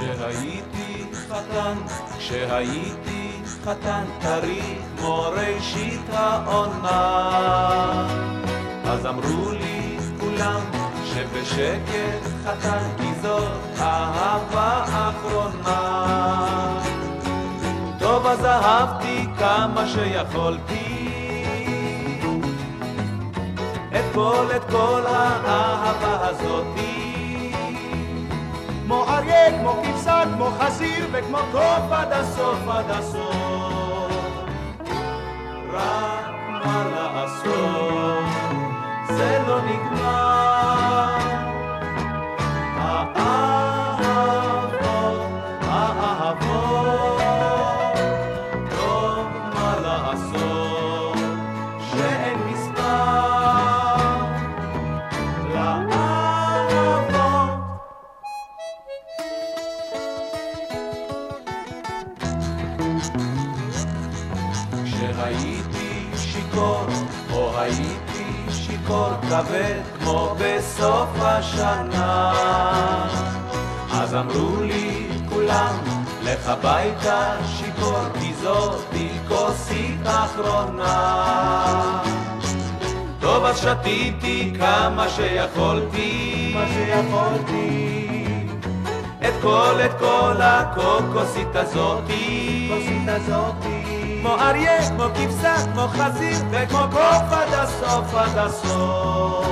כשהייתי חתן, כשהייתי חתן טרי כמו ראשית העונה אז אמרו לי כולם שבשקט חתן כי זאת אהבה אחרונה טוב אז אהבתי כמה שיכולתי. את כל, את כל האהבה הזאתי אריה, כמו כבשה, כמו חזיר וכמו קוף עד הסוף, עד הסוף כשהייתי שיכור, או הייתי שיכור כבד כמו בסוף השנה. אז אמרו לי כולם, לך הביתה שיכור כי זאת כוסית אחרונה. טוב אז שתיתי כמה שיכולתי, מה שיכולתי. את כל, את כל הקוקוסית הזאתי. כוסית הזאתי כמו אריה, כמו כבשה, כמו חזיר וכמו קוף עד הסוף, עד הסוף.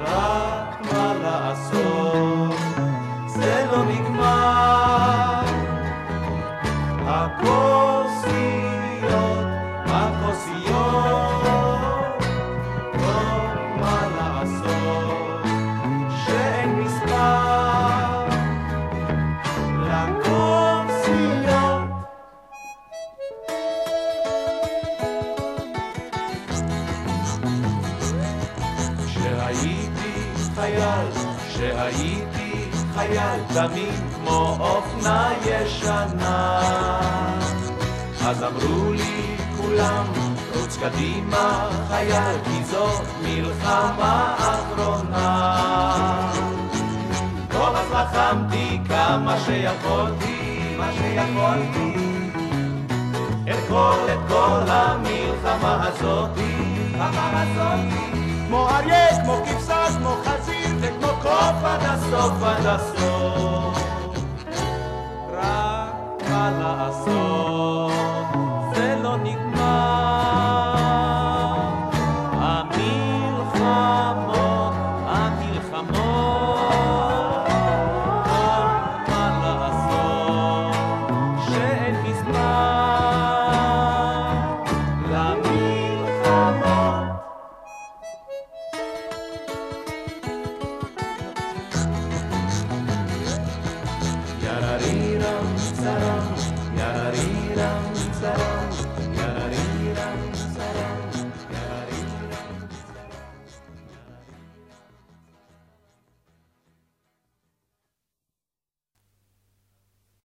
רק מה לעשות, כשהייתי חייל, כשהייתי חייל תמים כמו אופנה ישנה. אז אמרו לי כולם, רוץ קדימה חייל כי זאת מלחמה אחרונה. טוב אז לחמתי כמה שיכולתי, מה שיכולתי. את כל, את כל המלחמה הזאתי, המלחמה הזאתי כמו אריה, כמו כבשה, כמו חזיר וכמו קוף עד הסוף, עד הסוף. רק מה לעשות, זה לא נגמר. sounds that